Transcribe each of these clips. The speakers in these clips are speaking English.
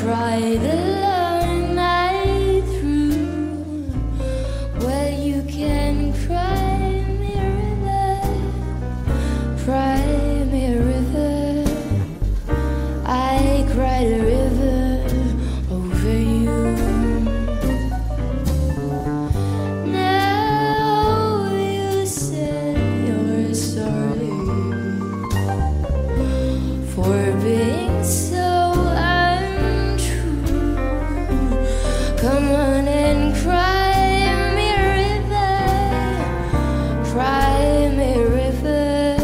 cried alone night through. Well, you can cry Come on and cry me a river, cry me a river.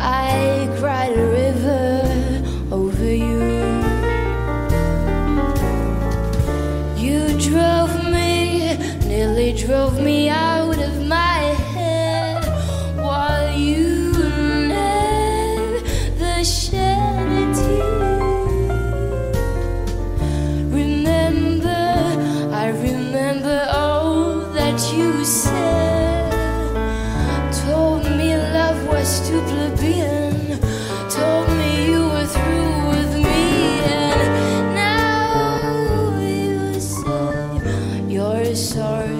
I cried a river over you. You drove me, nearly drove me out sorry.